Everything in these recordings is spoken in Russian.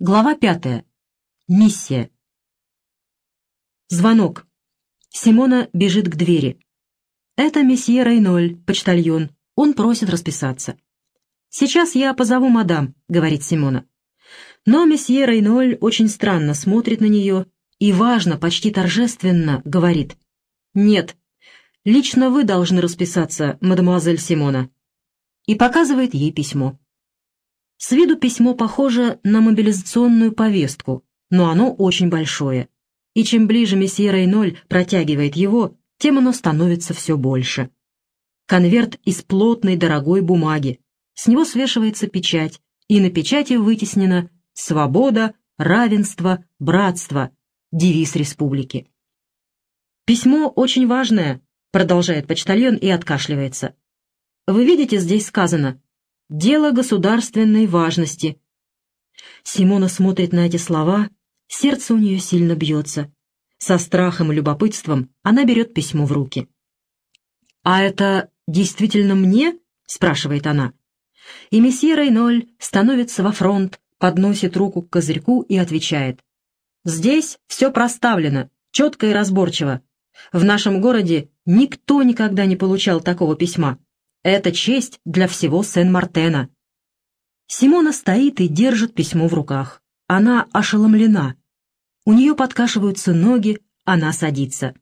Глава пятая. Миссия. Звонок. Симона бежит к двери. «Это месье Рейноль, почтальон. Он просит расписаться». «Сейчас я позову мадам», — говорит Симона. Но месье Рейноль очень странно смотрит на нее и, важно, почти торжественно, говорит. «Нет, лично вы должны расписаться, мадемуазель Симона». И показывает ей письмо. С виду письмо похоже на мобилизационную повестку, но оно очень большое. И чем ближе месье Рейноль протягивает его, тем оно становится все больше. Конверт из плотной дорогой бумаги. С него свешивается печать, и на печати вытеснено «Свобода, равенство, братство» — девиз республики. «Письмо очень важное», — продолжает почтальон и откашливается. «Вы видите, здесь сказано Дело государственной важности. Симона смотрит на эти слова, сердце у нее сильно бьется. Со страхом и любопытством она берет письмо в руки. «А это действительно мне?» — спрашивает она. И месье Рейноль становится во фронт, подносит руку к козырьку и отвечает. «Здесь все проставлено, четко и разборчиво. В нашем городе никто никогда не получал такого письма. Это честь для всего Сен-Мартена. Симона стоит и держит письмо в руках. Она ошеломлена. У нее подкашиваются ноги, она садится.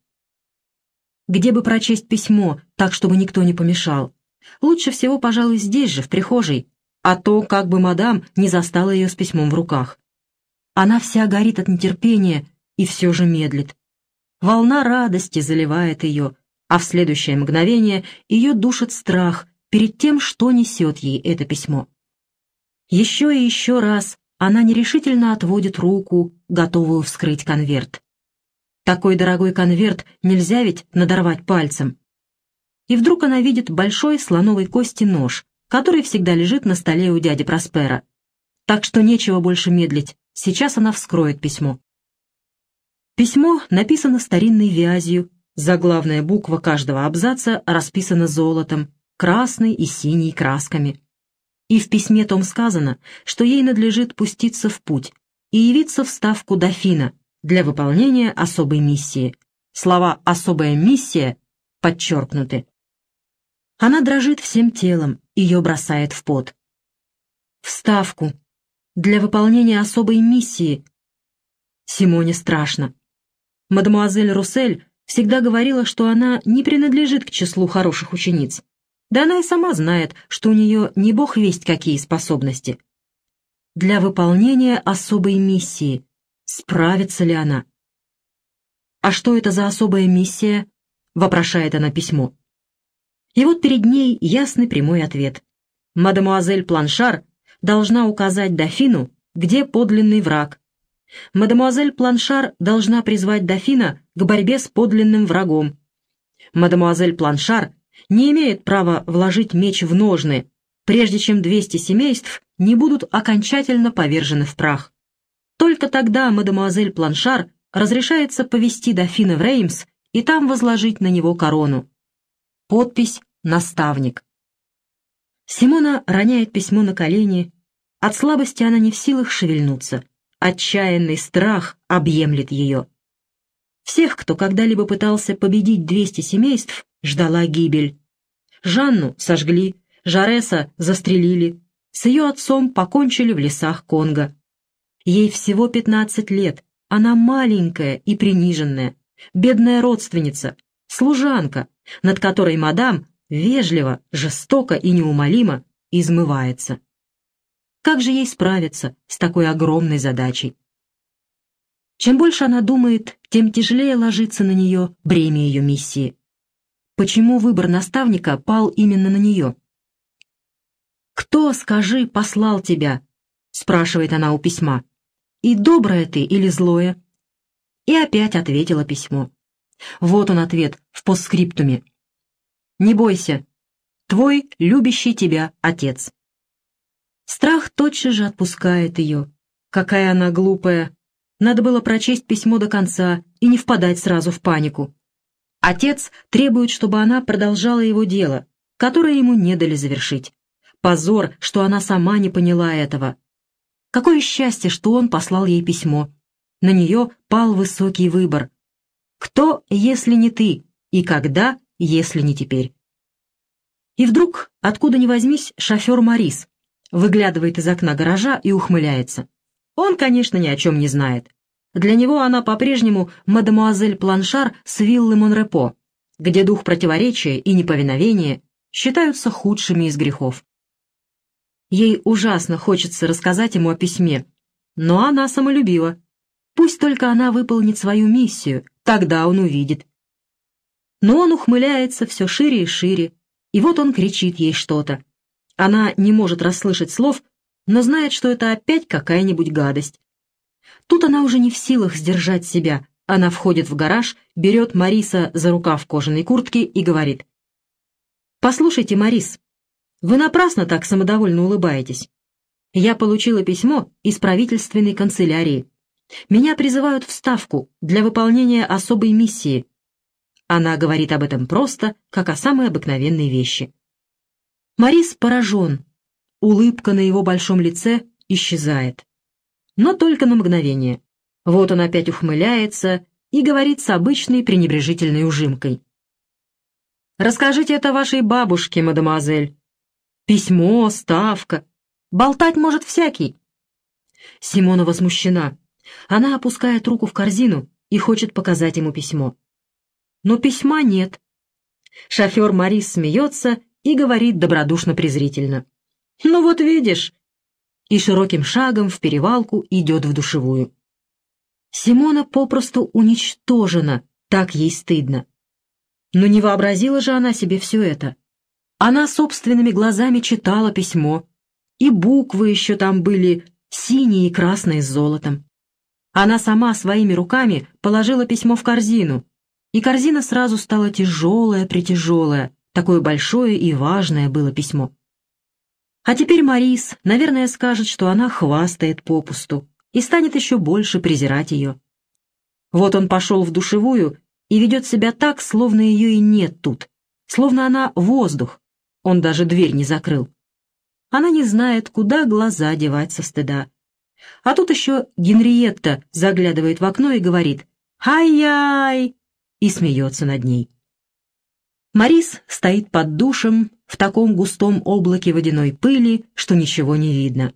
Где бы прочесть письмо, так, чтобы никто не помешал? Лучше всего, пожалуй, здесь же, в прихожей, а то, как бы мадам не застала ее с письмом в руках. Она вся горит от нетерпения и все же медлит. Волна радости заливает ее, а в следующее мгновение ее душит страх перед тем, что несет ей это письмо. Еще и еще раз она нерешительно отводит руку, готовую вскрыть конверт. Такой дорогой конверт нельзя ведь надорвать пальцем. И вдруг она видит большой слоновой кости нож, который всегда лежит на столе у дяди Проспера. Так что нечего больше медлить, сейчас она вскроет письмо. Письмо написано старинной вязью Заглавная буква каждого абзаца расписана золотом, красной и синей красками. И в письме том сказано, что ей надлежит пуститься в путь и явиться в ставку дофина для выполнения особой миссии. Слова «особая миссия» подчеркнуты. Она дрожит всем телом, ее бросает в пот. В ставку. Для выполнения особой миссии. Симоне страшно. Мадемуазель Руссель всегда говорила, что она не принадлежит к числу хороших учениц. Да она и сама знает, что у нее не бог весть какие способности. Для выполнения особой миссии. Справится ли она? «А что это за особая миссия?» — вопрошает она письмо. И вот перед ней ясный прямой ответ. Мадемуазель Планшар должна указать дофину, где подлинный враг, Мадемуазель Планшар должна призвать дофина к борьбе с подлинным врагом. Мадемуазель Планшар не имеет права вложить меч в ножны, прежде чем 200 семейств не будут окончательно повержены в прах. Только тогда мадемуазель Планшар разрешается повести дофина в Реймс и там возложить на него корону. Подпись «Наставник». Симона роняет письмо на колени. От слабости она не в силах шевельнуться. Отчаянный страх объемлет ее. Всех, кто когда-либо пытался победить 200 семейств, ждала гибель. Жанну сожгли, Жареса застрелили, с ее отцом покончили в лесах Конго. Ей всего 15 лет, она маленькая и приниженная, бедная родственница, служанка, над которой мадам вежливо, жестоко и неумолимо измывается. Как же ей справиться с такой огромной задачей? Чем больше она думает, тем тяжелее ложится на нее бремя ее миссии. Почему выбор наставника пал именно на нее? «Кто, скажи, послал тебя?» — спрашивает она у письма. «И доброе ты или злое?» И опять ответила письмо. Вот он ответ в постскриптуме. «Не бойся, твой любящий тебя отец». Страх тотчас же отпускает ее. Какая она глупая. Надо было прочесть письмо до конца и не впадать сразу в панику. Отец требует, чтобы она продолжала его дело, которое ему не дали завершить. Позор, что она сама не поняла этого. Какое счастье, что он послал ей письмо. На нее пал высокий выбор. Кто, если не ты, и когда, если не теперь? И вдруг, откуда ни возьмись, шофер Марис выглядывает из окна гаража и ухмыляется. Он, конечно, ни о чем не знает. Для него она по-прежнему мадемуазель Планшар с виллы Монрепо, где дух противоречия и неповиновения считаются худшими из грехов. Ей ужасно хочется рассказать ему о письме, но она самолюбива. Пусть только она выполнит свою миссию, тогда он увидит. Но он ухмыляется все шире и шире, и вот он кричит ей что-то. Она не может расслышать слов, но знает, что это опять какая-нибудь гадость. Тут она уже не в силах сдержать себя. Она входит в гараж, берет Мариса за рукав кожаной куртки и говорит. «Послушайте, Марис, вы напрасно так самодовольно улыбаетесь. Я получила письмо из правительственной канцелярии. Меня призывают в Ставку для выполнения особой миссии. Она говорит об этом просто, как о самой обыкновенной вещи. Морис поражен. Улыбка на его большом лице исчезает. Но только на мгновение. Вот он опять ухмыляется и говорит с обычной пренебрежительной ужимкой. «Расскажите это вашей бабушке, мадемуазель. Письмо, ставка. Болтать может всякий». Симона возмущена. Она опускает руку в корзину и хочет показать ему письмо но письма нет. Шофер Марис смеется и говорит добродушно-презрительно. «Ну вот видишь!» И широким шагом в перевалку идет в душевую. Симона попросту уничтожена, так ей стыдно. Но не вообразила же она себе все это. Она собственными глазами читала письмо, и буквы еще там были синие и красные с золотом. Она сама своими руками положила письмо в корзину, и корзина сразу стала тяжелая-притяжелая, такое большое и важное было письмо. А теперь Марис, наверное, скажет, что она хвастает попусту и станет еще больше презирать ее. Вот он пошел в душевую и ведет себя так, словно ее и нет тут, словно она воздух, он даже дверь не закрыл. Она не знает, куда глаза девать со стыда. А тут еще Генриетта заглядывает в окно и говорит «Ай-яй!» и смеется над ней. Марис стоит под душем в таком густом облаке водяной пыли, что ничего не видно.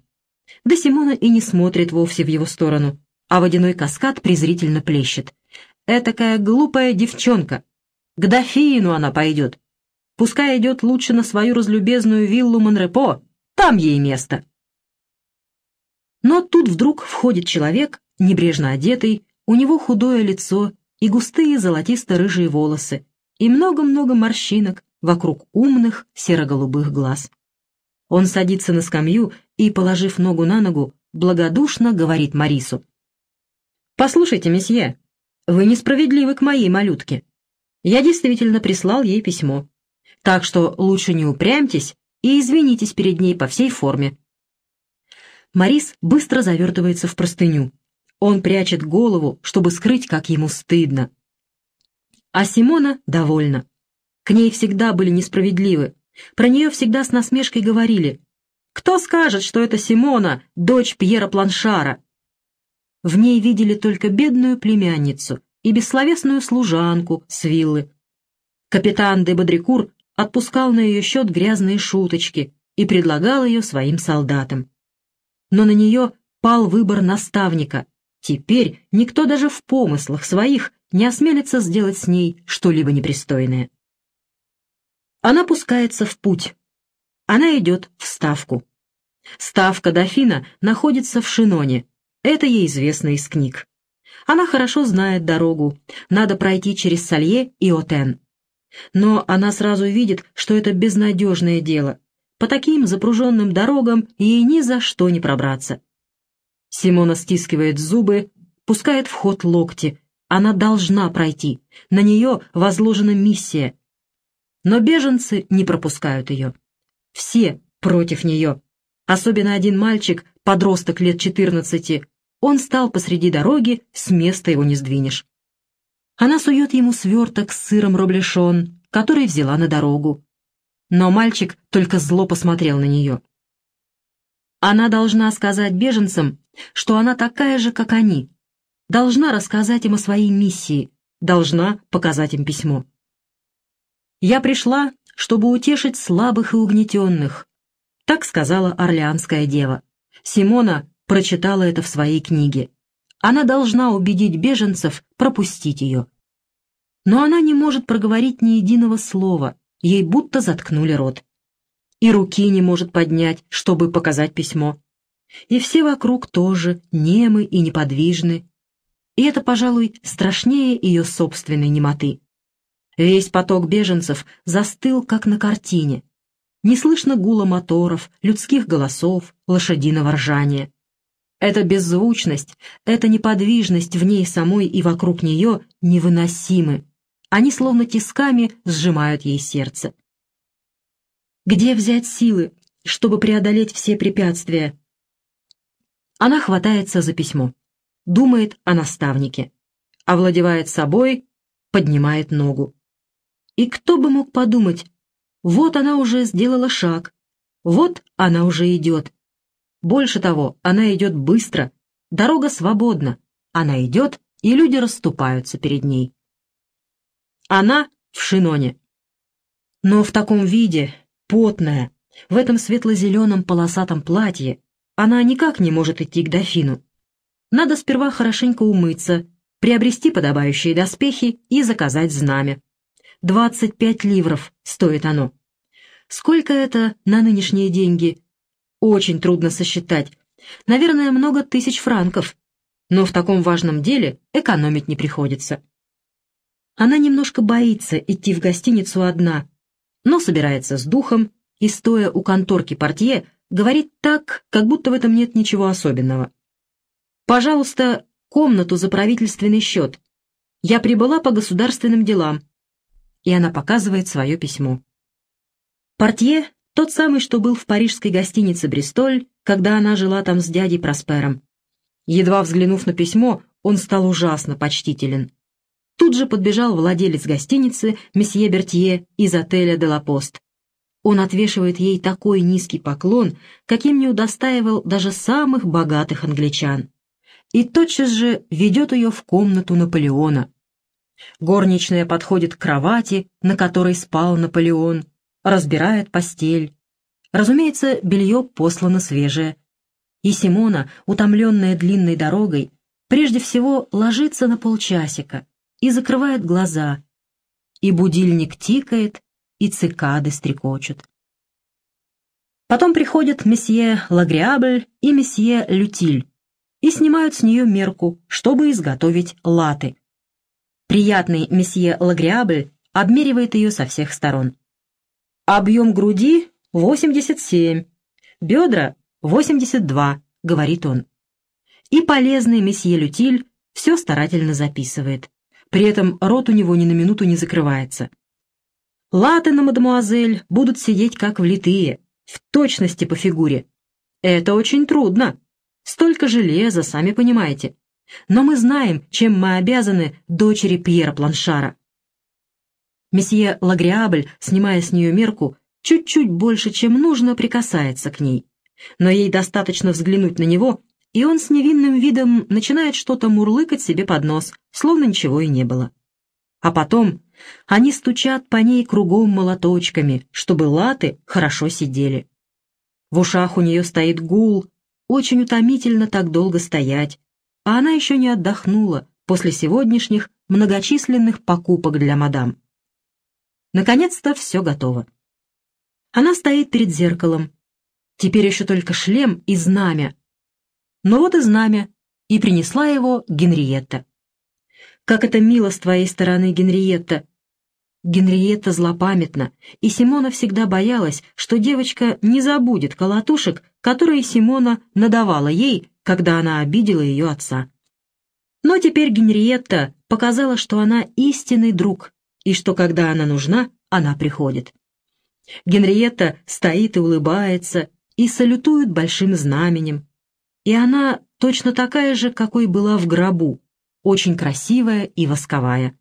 Да Симона и не смотрит вовсе в его сторону, а водяной каскад презрительно плещет. Этакая глупая девчонка. К дофину она пойдет. Пускай идет лучше на свою разлюбезную виллу Монрепо, там ей место. Но тут вдруг входит человек, небрежно одетый, у него худое лицо и густые золотисто-рыжие волосы, и много-много морщинок вокруг умных серо-голубых глаз. Он садится на скамью и, положив ногу на ногу, благодушно говорит Марису. «Послушайте, месье, вы несправедливы к моей малютке. Я действительно прислал ей письмо. Так что лучше не упрямьтесь и извинитесь перед ней по всей форме». Марис быстро завертывается в простыню. Он прячет голову, чтобы скрыть, как ему стыдно. А Симона довольна. К ней всегда были несправедливы. Про нее всегда с насмешкой говорили. «Кто скажет, что это Симона, дочь Пьера Планшара?» В ней видели только бедную племянницу и бессловесную служанку с виллы. Капитан де Бодрикур отпускал на ее счет грязные шуточки и предлагал ее своим солдатам. Но на нее пал выбор наставника, Теперь никто даже в помыслах своих не осмелится сделать с ней что-либо непристойное. Она пускается в путь. Она идет в Ставку. Ставка дофина находится в Шиноне. Это ей известно из книг. Она хорошо знает дорогу. Надо пройти через Салье и Отен. Но она сразу видит, что это безнадежное дело. По таким запруженным дорогам ей ни за что не пробраться. Симона стискивает зубы, пускает в ход локти. Она должна пройти. На нее возложена миссия. Но беженцы не пропускают ее. Все против нее. Особенно один мальчик, подросток лет четырнадцати. Он стал посреди дороги, с места его не сдвинешь. Она сует ему сверток с сыром роблешон, который взяла на дорогу. Но мальчик только зло посмотрел на нее. Она должна сказать беженцам, что она такая же, как они, должна рассказать им о своей миссии, должна показать им письмо. «Я пришла, чтобы утешить слабых и угнетенных», так сказала Орлеанская дева. Симона прочитала это в своей книге. Она должна убедить беженцев пропустить ее. Но она не может проговорить ни единого слова, ей будто заткнули рот. И руки не может поднять, чтобы показать письмо. И все вокруг тоже немы и неподвижны. И это, пожалуй, страшнее ее собственной немоты. Весь поток беженцев застыл, как на картине. Не слышно гула моторов, людских голосов, лошадиного ржания. Эта беззвучность, эта неподвижность в ней самой и вокруг нее невыносимы. Они словно тисками сжимают ей сердце. Где взять силы, чтобы преодолеть все препятствия? Она хватается за письмо, думает о наставнике, овладевает собой, поднимает ногу. И кто бы мог подумать, вот она уже сделала шаг, вот она уже идет. Больше того, она идет быстро, дорога свободна, она идет, и люди расступаются перед ней. Она в шиноне. Но в таком виде, потная, в этом светло-зеленом полосатом платье, она никак не может идти к дофину. Надо сперва хорошенько умыться, приобрести подобающие доспехи и заказать знамя. Двадцать пять ливров стоит оно. Сколько это на нынешние деньги? Очень трудно сосчитать. Наверное, много тысяч франков. Но в таком важном деле экономить не приходится. Она немножко боится идти в гостиницу одна, но собирается с духом и, стоя у конторки портье, говорит так, как будто в этом нет ничего особенного. «Пожалуйста, комнату за правительственный счет. Я прибыла по государственным делам». И она показывает свое письмо. Портье — тот самый, что был в парижской гостинице «Бристоль», когда она жила там с дядей Проспером. Едва взглянув на письмо, он стал ужасно почтителен. Тут же подбежал владелец гостиницы, месье Бертье из отеля «Де ла Пост». Он отвешивает ей такой низкий поклон, каким не удостаивал даже самых богатых англичан. И тотчас же ведет ее в комнату Наполеона. Горничная подходит к кровати, на которой спал Наполеон, разбирает постель. Разумеется, белье послано свежее. И Симона, утомленная длинной дорогой, прежде всего ложится на полчасика и закрывает глаза. И будильник тикает, и цикады стрекочут. Потом приходят месье Лагриабль и месье Лютиль и снимают с нее мерку, чтобы изготовить латы. Приятный месье Лагриабль обмеривает ее со всех сторон. Объем груди — 87, бедра — 82, говорит он. И полезный месье Лютиль все старательно записывает. При этом рот у него ни на минуту не закрывается. Латы на мадемуазель будут сидеть как влитые, в точности по фигуре. Это очень трудно. Столько железа, сами понимаете. Но мы знаем, чем мы обязаны дочери Пьера Планшара. Месье Лагриабль, снимая с нее мерку, чуть-чуть больше, чем нужно, прикасается к ней. Но ей достаточно взглянуть на него, и он с невинным видом начинает что-то мурлыкать себе под нос, словно ничего и не было. А потом они стучат по ней кругом молоточками, чтобы латы хорошо сидели. В ушах у нее стоит гул, очень утомительно так долго стоять, а она еще не отдохнула после сегодняшних многочисленных покупок для мадам. Наконец-то все готово. Она стоит перед зеркалом. Теперь еще только шлем и знамя. Но вот и знамя, и принесла его Генриетта. Как это мило с твоей стороны, Генриетта, Генриетта злопамятна, и Симона всегда боялась, что девочка не забудет колотушек, которые Симона надавала ей, когда она обидела ее отца. Но теперь Генриетта показала, что она истинный друг, и что когда она нужна, она приходит. Генриетта стоит и улыбается, и салютует большим знаменем. И она точно такая же, какой была в гробу, очень красивая и восковая.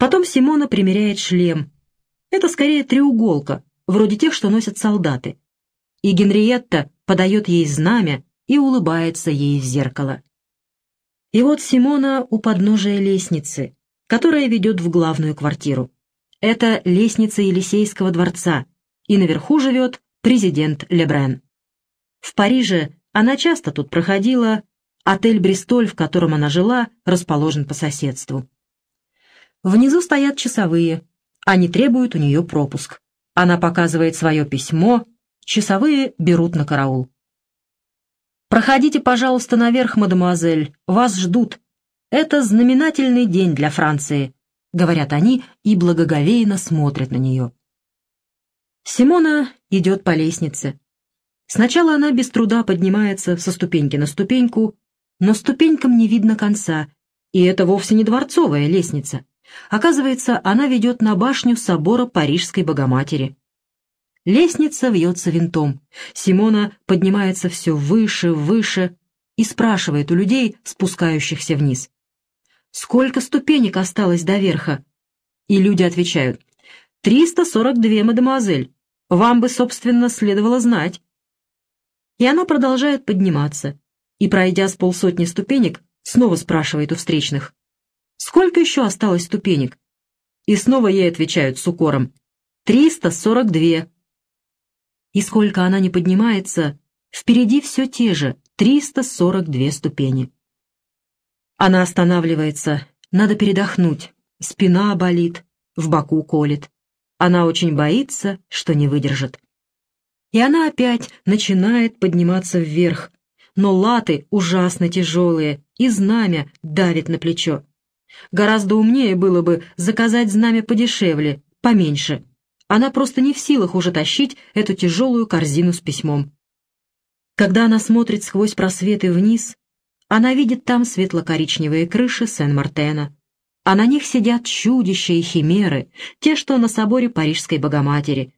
Потом Симона примеряет шлем. Это скорее треуголка, вроде тех, что носят солдаты. И Генриетта подает ей знамя и улыбается ей в зеркало. И вот Симона у подножия лестницы, которая ведет в главную квартиру. Это лестница Елисейского дворца, и наверху живет президент Лебрен. В Париже она часто тут проходила, отель «Бристоль», в котором она жила, расположен по соседству. Внизу стоят часовые, они требуют у нее пропуск. Она показывает свое письмо, часовые берут на караул. «Проходите, пожалуйста, наверх, мадемуазель, вас ждут. Это знаменательный день для Франции», — говорят они и благоговейно смотрят на нее. Симона идет по лестнице. Сначала она без труда поднимается со ступеньки на ступеньку, но ступенькам не видно конца, и это вовсе не дворцовая лестница. Оказывается, она ведет на башню собора Парижской Богоматери. Лестница вьется винтом. Симона поднимается все выше, выше и спрашивает у людей, спускающихся вниз. «Сколько ступенек осталось до верха?» И люди отвечают. «Триста сорок две, мадемуазель. Вам бы, собственно, следовало знать». И она продолжает подниматься, и, пройдя с полсотни ступенек, снова спрашивает у встречных. «Сколько еще осталось ступенек?» И снова ей отвечают с укором. «Триста сорок две». И сколько она не поднимается, впереди все те же 342 ступени. Она останавливается, надо передохнуть, спина болит, в боку колет. Она очень боится, что не выдержит. И она опять начинает подниматься вверх, но латы ужасно тяжелые, и знамя давит на плечо. Гораздо умнее было бы заказать знамя подешевле, поменьше, она просто не в силах уже тащить эту тяжелую корзину с письмом. Когда она смотрит сквозь просветы вниз, она видит там светло-коричневые крыши Сен-Мартена, а на них сидят чудища и химеры, те, что на соборе Парижской Богоматери.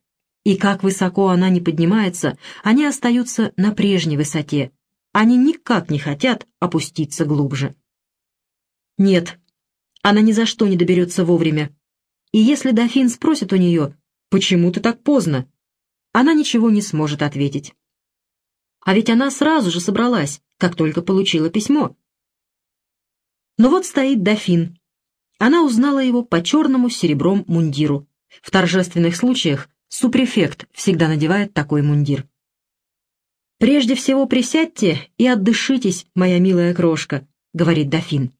И как высоко она не поднимается, они остаются на прежней высоте. Они никак не хотят опуститься глубже. Нет, она ни за что не доберется вовремя. И если дофин спросит у нее, «Почему ты так поздно?» Она ничего не сможет ответить. А ведь она сразу же собралась, как только получила письмо. Но вот стоит дофин. Она узнала его по черному серебром мундиру. В торжественных случаях супрефект всегда надевает такой мундир. «Прежде всего присядьте и отдышитесь, моя милая крошка», — говорит дофин.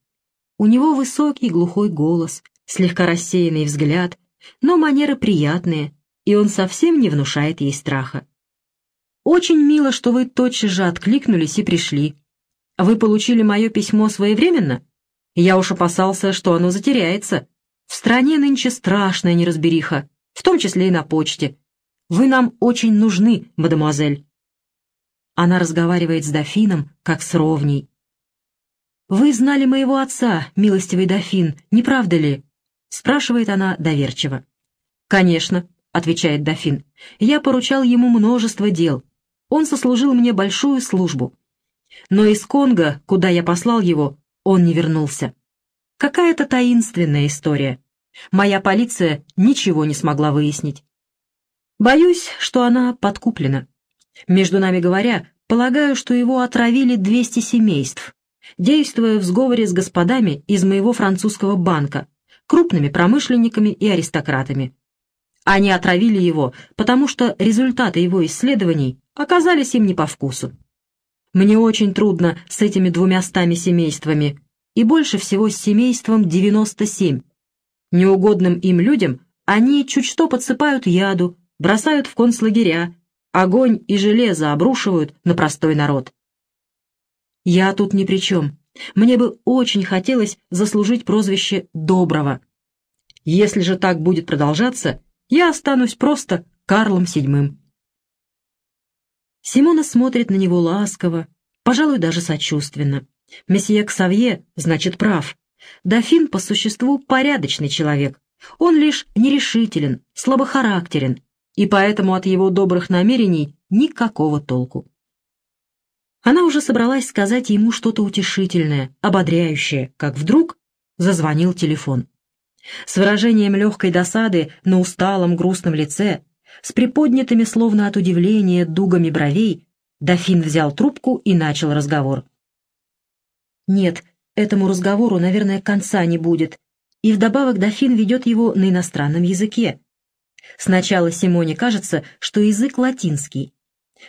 У него высокий глухой голос, слегка рассеянный взгляд, но манеры приятные, и он совсем не внушает ей страха. «Очень мило, что вы тотчас же откликнулись и пришли. Вы получили мое письмо своевременно? Я уж опасался, что оно затеряется. В стране нынче страшная неразбериха, в том числе и на почте. Вы нам очень нужны, мадемуазель». Она разговаривает с дофином, как с ровней. «Вы знали моего отца, милостивый дофин, не правда ли?» спрашивает она доверчиво. «Конечно», — отвечает дофин, — «я поручал ему множество дел. Он сослужил мне большую службу. Но из Конго, куда я послал его, он не вернулся. Какая-то таинственная история. Моя полиция ничего не смогла выяснить. Боюсь, что она подкуплена. Между нами говоря, полагаю, что его отравили 200 семейств, действуя в сговоре с господами из моего французского банка, крупными промышленниками и аристократами. Они отравили его, потому что результаты его исследований оказались им не по вкусу. Мне очень трудно с этими двумястами семействами, и больше всего с семейством 97. Неугодным им людям они чуть что подсыпают яду, бросают в концлагеря, огонь и железо обрушивают на простой народ. Я тут ни при чем. Мне бы очень хотелось заслужить прозвище «доброго». Если же так будет продолжаться, я останусь просто Карлом VII. Симона смотрит на него ласково, пожалуй, даже сочувственно. Месье Ксавье, значит, прав. Дофин по существу порядочный человек. Он лишь нерешителен, слабохарактерен, и поэтому от его добрых намерений никакого толку. Она уже собралась сказать ему что-то утешительное, ободряющее, как вдруг зазвонил телефон. С выражением легкой досады на усталом грустном лице, с приподнятыми словно от удивления дугами бровей, Дофин взял трубку и начал разговор. Нет, этому разговору, наверное, конца не будет. И вдобавок дофин ведет его на иностранном языке. Сначала Симоне кажется, что язык латинский.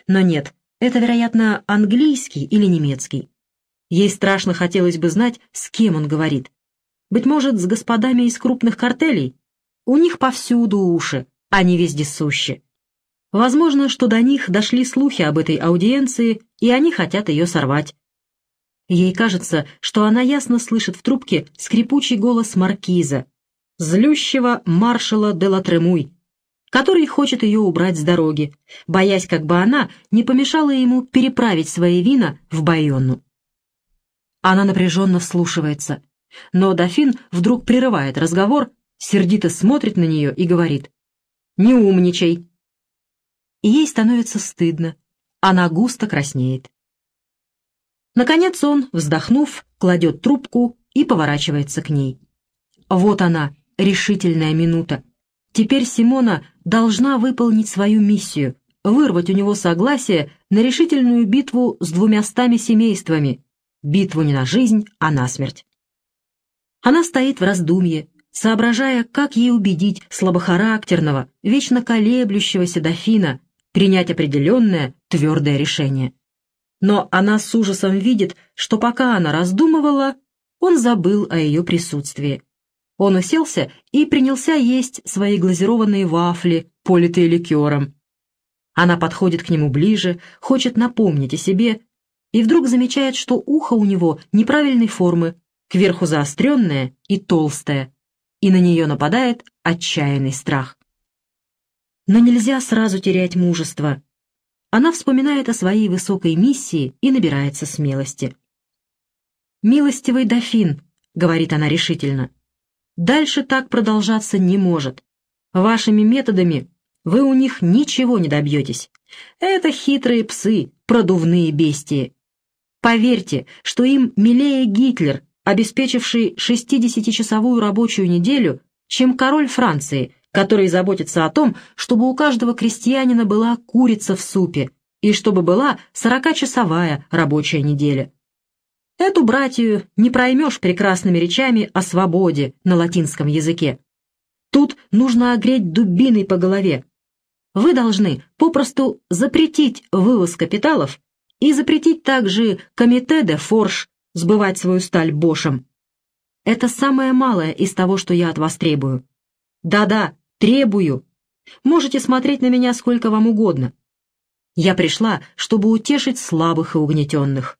Но нет, это, вероятно, английский или немецкий. Ей страшно хотелось бы знать, с кем он говорит. Быть может, с господами из крупных картелей? У них повсюду уши, они вездесущи. Возможно, что до них дошли слухи об этой аудиенции, и они хотят ее сорвать. Ей кажется, что она ясно слышит в трубке скрипучий голос маркиза, злющего маршала де Латремуй, который хочет ее убрать с дороги, боясь, как бы она не помешала ему переправить свои вина в Байонну. Она напряженно вслушивается, но дофин вдруг прерывает разговор, сердито смотрит на нее и говорит «Не умничай!» И ей становится стыдно, она густо краснеет. Наконец он, вздохнув, кладет трубку и поворачивается к ней. Вот она, решительная минута. Теперь Симона должна выполнить свою миссию, вырвать у него согласие на решительную битву с двумястами семействами, битву не на жизнь, а на смерть. Она стоит в раздумье, соображая, как ей убедить слабохарактерного, вечно колеблющегося дофина принять определенное твердое решение. Но она с ужасом видит, что пока она раздумывала, он забыл о ее присутствии. Он уселся и принялся есть свои глазированные вафли, политые ликером. Она подходит к нему ближе, хочет напомнить о себе, и вдруг замечает, что ухо у него неправильной формы, кверху заостренное и толстое, и на нее нападает отчаянный страх. Но нельзя сразу терять мужество. Она вспоминает о своей высокой миссии и набирается смелости. «Милостивый дофин», — говорит она решительно, — «дальше так продолжаться не может. Вашими методами вы у них ничего не добьетесь. Это хитрые псы, продувные бестии. Поверьте, что им милее Гитлер, обеспечивший 60-часовую рабочую неделю, чем король Франции, который заботится о том, чтобы у каждого крестьянина была курица в супе и чтобы была 40-часовая рабочая неделя. Эту братью не проймешь прекрасными речами о свободе на латинском языке. Тут нужно огреть дубиной по голове. Вы должны попросту запретить вывоз капиталов и запретить также комите де форш сбывать свою сталь Бошем. Это самое малое из того, что я от вас требую. Да-да, требую. Можете смотреть на меня сколько вам угодно. Я пришла, чтобы утешить слабых и угнетенных.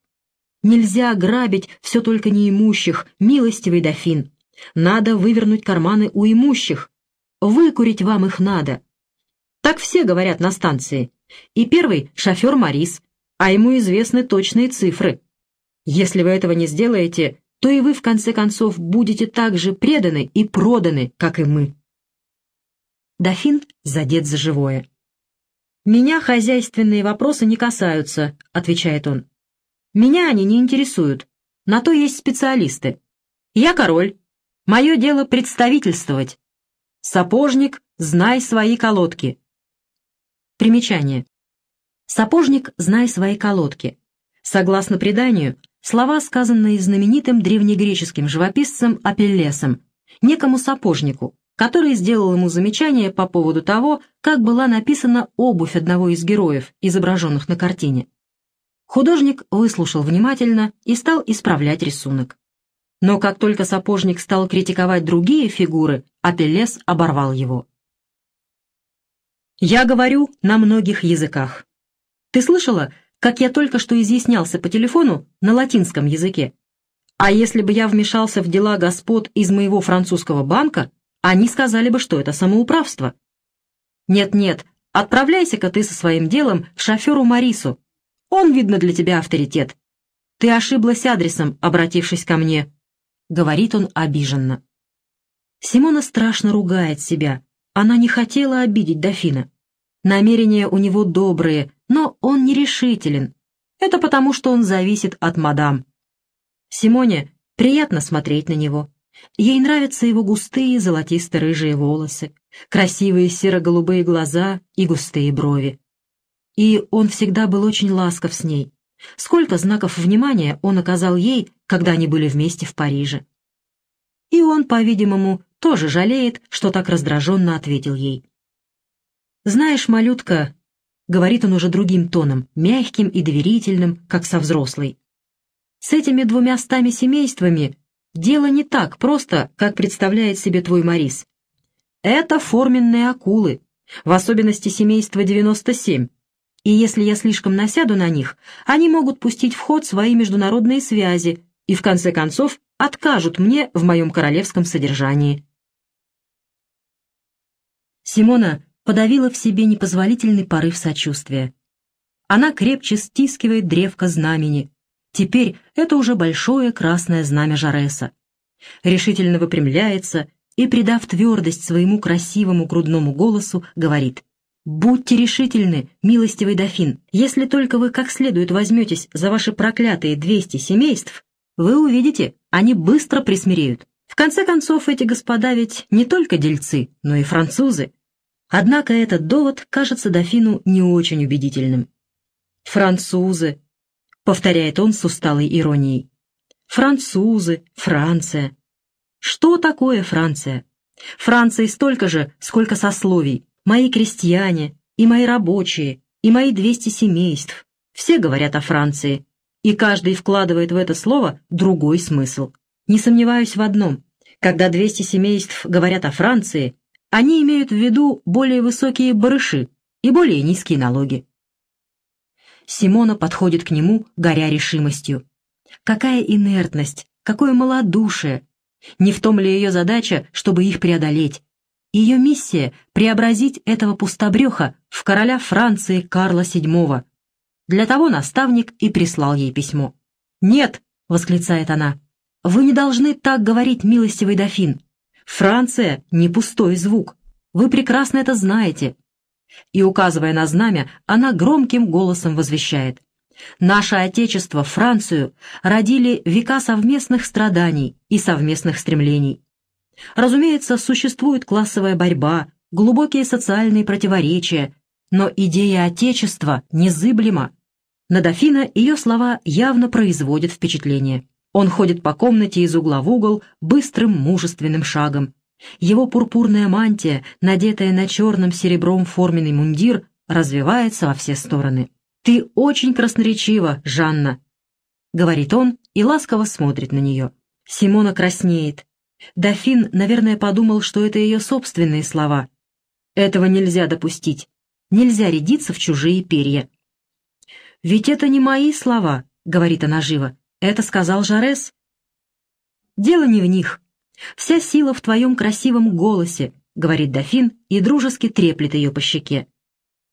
Нельзя грабить все только неимущих, милостивый дофин. Надо вывернуть карманы у имущих. Выкурить вам их надо. Так все говорят на станции. И первый — шофер Марис, а ему известны точные цифры. Если вы этого не сделаете, то и вы в конце концов будете так же преданы и проданы, как и мы. Дофин задет за живое. «Меня хозяйственные вопросы не касаются», — отвечает он. «Меня они не интересуют. На то есть специалисты. Я король. Мое дело представительствовать. Сапожник, знай свои колодки». Примечание. Сапожник, знай свои колодки. Согласно преданию, Слова, сказанные знаменитым древнегреческим живописцем Апеллесом, некому сапожнику, который сделал ему замечание по поводу того, как была написана обувь одного из героев, изображенных на картине. Художник выслушал внимательно и стал исправлять рисунок. Но как только сапожник стал критиковать другие фигуры, Апеллес оборвал его. «Я говорю на многих языках. Ты слышала, как я только что изъяснялся по телефону на латинском языке. А если бы я вмешался в дела господ из моего французского банка, они сказали бы, что это самоуправство. Нет-нет, отправляйся-ка ты со своим делом к шоферу Марису. Он, видно, для тебя авторитет. Ты ошиблась адресом, обратившись ко мне. Говорит он обиженно. Симона страшно ругает себя. Она не хотела обидеть дофина. Намерения у него добрые, но он нерешителен. Это потому, что он зависит от мадам. Симоне приятно смотреть на него. Ей нравятся его густые золотисто-рыжие волосы, красивые серо-голубые глаза и густые брови. И он всегда был очень ласков с ней. Сколько знаков внимания он оказал ей, когда они были вместе в Париже. И он, по-видимому, тоже жалеет, что так раздраженно ответил ей. «Знаешь, малютка, — говорит он уже другим тоном, мягким и доверительным, как со взрослой. «С этими двумя стами семействами дело не так просто, как представляет себе твой Морис. Это форменные акулы, в особенности семейство 97, и если я слишком насяду на них, они могут пустить в ход свои международные связи и, в конце концов, откажут мне в моем королевском содержании». Симона подавила в себе непозволительный порыв сочувствия. Она крепче стискивает древко знамени. Теперь это уже большое красное знамя Жареса. Решительно выпрямляется и, придав твердость своему красивому грудному голосу, говорит «Будьте решительны, милостивый дофин, если только вы как следует возьметесь за ваши проклятые 200 семейств, вы увидите, они быстро присмиреют. В конце концов, эти господа ведь не только дельцы, но и французы. Однако этот довод кажется дофину не очень убедительным. «Французы», — повторяет он с усталой иронией. «Французы, Франция». Что такое Франция? Франции столько же, сколько сословий. Мои крестьяне, и мои рабочие, и мои 200 семейств. Все говорят о Франции, и каждый вкладывает в это слово другой смысл. Не сомневаюсь в одном. Когда 200 семейств говорят о Франции, они имеют в виду более высокие барыши и более низкие налоги. Симона подходит к нему, горя решимостью. Какая инертность, какое малодушие! Не в том ли ее задача, чтобы их преодолеть? Ее миссия — преобразить этого пустобреха в короля Франции Карла VII. Для того наставник и прислал ей письмо. «Нет!» — восклицает она. «Вы не должны так говорить, милостивый дофин. Франция — не пустой звук. Вы прекрасно это знаете. И, указывая на знамя, она громким голосом возвещает. Наше Отечество, Францию, родили века совместных страданий и совместных стремлений. Разумеется, существует классовая борьба, глубокие социальные противоречия, но идея Отечества незыблема. На дофина ее слова явно производят впечатление. Он ходит по комнате из угла в угол быстрым мужественным шагом. Его пурпурная мантия, надетая на черном серебром форменный мундир, развивается во все стороны. «Ты очень красноречива, Жанна», — говорит он и ласково смотрит на нее. Симона краснеет. Дофин, наверное, подумал, что это ее собственные слова. Этого нельзя допустить. Нельзя рядиться в чужие перья. «Ведь это не мои слова», — говорит она живо. Это сказал Жарес. Дело не в них. Вся сила в твоем красивом голосе, говорит дофин и дружески треплет ее по щеке.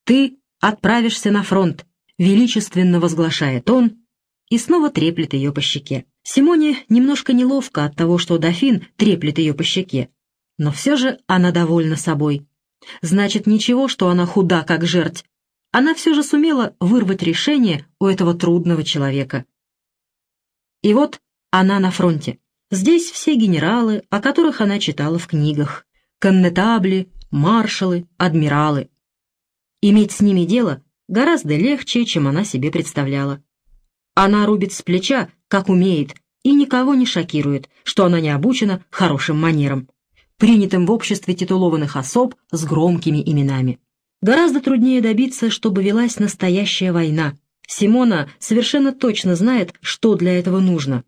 Ты отправишься на фронт, величественно возглашает он и снова треплет ее по щеке. Симоне немножко неловко от того, что дофин треплет ее по щеке, но все же она довольна собой. Значит, ничего, что она худа, как жерть. Она все же сумела вырвать решение у этого трудного человека. И вот она на фронте. Здесь все генералы, о которых она читала в книгах. Коннетабли, маршалы, адмиралы. Иметь с ними дело гораздо легче, чем она себе представляла. Она рубит с плеча, как умеет, и никого не шокирует, что она не обучена хорошим манерам, принятым в обществе титулованных особ с громкими именами. Гораздо труднее добиться, чтобы велась настоящая война, Симона совершенно точно знает, что для этого нужно.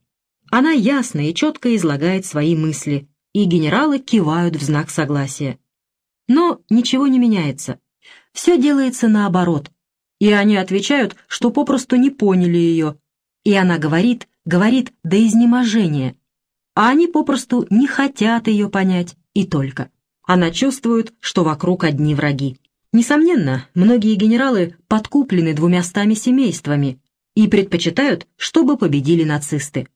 Она ясно и четко излагает свои мысли, и генералы кивают в знак согласия. Но ничего не меняется. Все делается наоборот, и они отвечают, что попросту не поняли ее. И она говорит, говорит до изнеможения, а они попросту не хотят ее понять, и только. Она чувствует, что вокруг одни враги. Несомненно, многие генералы подкуплены двумястами семействами и предпочитают, чтобы победили нацисты.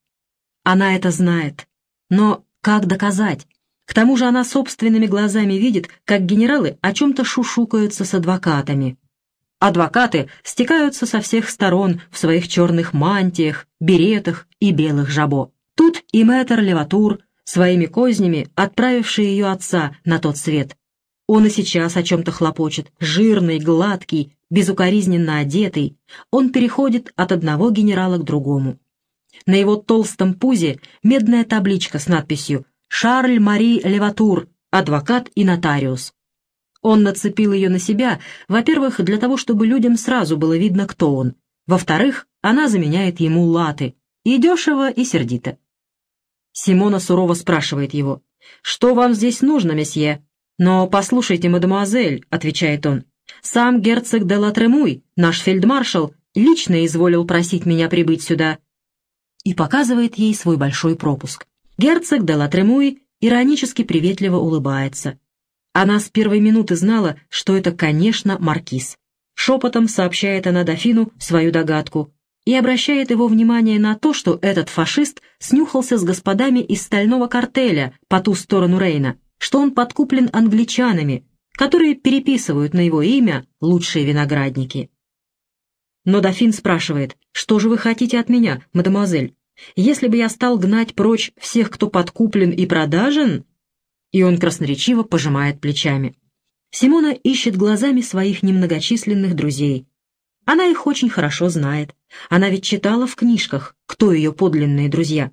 Она это знает. Но как доказать? К тому же она собственными глазами видит, как генералы о чем-то шушукаются с адвокатами. Адвокаты стекаются со всех сторон в своих черных мантиях, беретах и белых жабо. Тут и мэтр Леватур, своими кознями отправивший ее отца на тот свет, он и сейчас о чем-то хлопочет, жирный, гладкий, безукоризненно одетый, он переходит от одного генерала к другому. На его толстом пузе медная табличка с надписью «Шарль Мари Леватур, адвокат и нотариус». Он нацепил ее на себя, во-первых, для того, чтобы людям сразу было видно, кто он. Во-вторых, она заменяет ему латы. И дешево, и сердито. Симона сурово спрашивает его. «Что вам здесь нужно, месье?» «Но послушайте, мадемуазель», — отвечает он. «Сам герцог де Латремуй, наш фельдмаршал, лично изволил просить меня прибыть сюда». И показывает ей свой большой пропуск. Герцог де Латремуй иронически приветливо улыбается. Она с первой минуты знала, что это, конечно, маркиз. Шепотом сообщает она дофину свою догадку и обращает его внимание на то, что этот фашист снюхался с господами из стального картеля по ту сторону Рейна, что он подкуплен англичанами, которые переписывают на его имя лучшие виноградники. Но дофин спрашивает, что же вы хотите от меня, мадемуазель? Если бы я стал гнать прочь всех, кто подкуплен и продажен, и он красноречиво пожимает плечами. Симона ищет глазами своих немногочисленных друзей. Она их очень хорошо знает. Она ведь читала в книжках, кто ее подлинные друзья.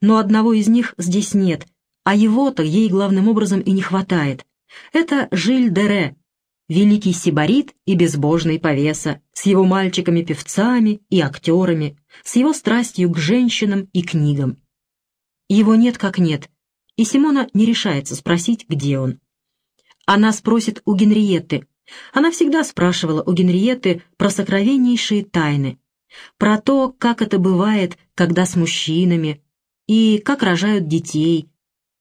Но одного из них здесь нет, а его-то ей главным образом и не хватает. Это Жиль Дере, великий сибарит и безбожный повеса, с его мальчиками-певцами и актерами, с его страстью к женщинам и книгам. Его нет как нет, и Симона не решается спросить, где он. Она спросит у Генриетты. Она всегда спрашивала у Генриетты про сокровеннейшие тайны, про то, как это бывает, когда с мужчинами, и как рожают детей.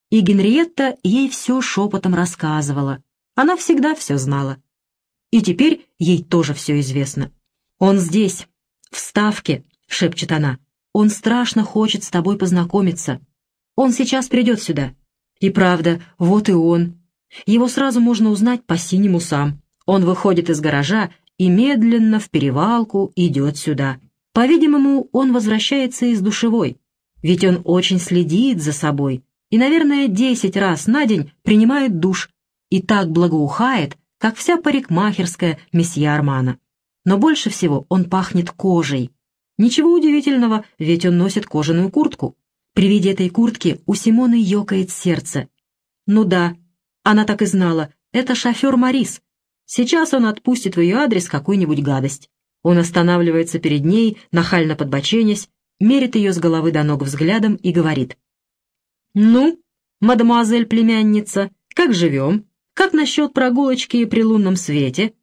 И Генриетта ей все шепотом рассказывала. Она всегда все знала. И теперь ей тоже все известно. «Он здесь, в Ставке», — шепчет она. «Он страшно хочет с тобой познакомиться. Он сейчас придет сюда. И правда, вот и он. Его сразу можно узнать по синим усам. Он выходит из гаража и медленно в перевалку идет сюда. По-видимому, он возвращается из душевой, ведь он очень следит за собой и, наверное, десять раз на день принимает душ и так благоухает, как вся парикмахерская месье Армана. Но больше всего он пахнет кожей. Ничего удивительного, ведь он носит кожаную куртку. При виде этой куртки у Симоны ёкает сердце. Ну да, она так и знала, это шофер Марис. Сейчас он отпустит в ее адрес какую-нибудь гадость. Он останавливается перед ней, нахально подбоченясь, мерит ее с головы до ног взглядом и говорит. «Ну, мадемуазель племянница, как живем? Как насчет прогулочки при лунном свете?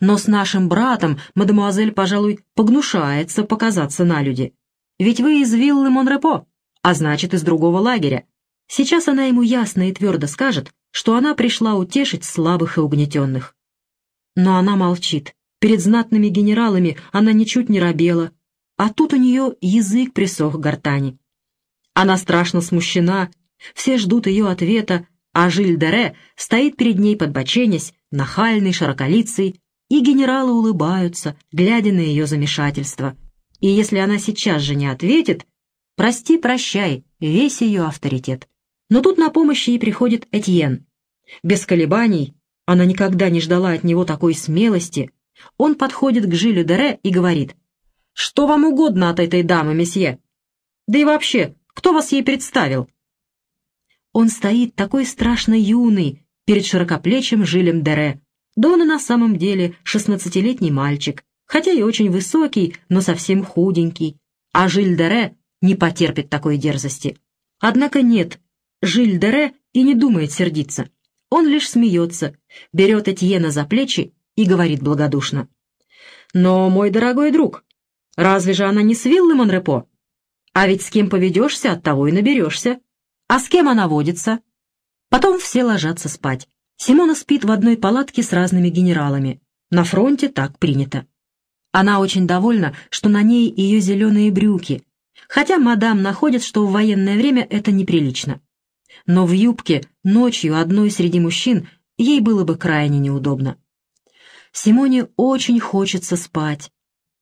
Но с нашим братом мадемуазель, пожалуй, погнушается показаться на люди. Ведь вы из виллы Монрепо а значит, из другого лагеря. Сейчас она ему ясно и твердо скажет, что она пришла утешить слабых и угнетенных. Но она молчит. Перед знатными генералами она ничуть не робела, а тут у нее язык присох к гортани. Она страшно смущена, все ждут ее ответа, а Жиль-Дере стоит перед ней подбоченясь, нахальный, широколицый, и генералы улыбаются, глядя на ее замешательство. И если она сейчас же не ответит, Прости, прощай, весь ее авторитет. Но тут на помощь ей приходит Этьен. Без колебаний, она никогда не ждала от него такой смелости, он подходит к Жилю Дере и говорит, «Что вам угодно от этой дамы, месье? Да и вообще, кто вас ей представил?» Он стоит такой страшно юный перед широкоплечим Жилем Дере. Да он и на самом деле шестнадцатилетний мальчик, хотя и очень высокий, но совсем худенький. А Жиль Дере не потерпит такой дерзости. Однако нет, Жиль Дере и не думает сердиться. Он лишь смеется, берет Этьена за плечи и говорит благодушно. «Но, мой дорогой друг, разве же она не с виллы Монрепо? А ведь с кем поведешься, от того и наберешься. А с кем она водится?» Потом все ложатся спать. Симона спит в одной палатке с разными генералами. На фронте так принято. Она очень довольна, что на ней ее зеленые брюки, хотя мадам находит, что в военное время это неприлично. Но в юбке ночью одной среди мужчин ей было бы крайне неудобно. Симоне очень хочется спать.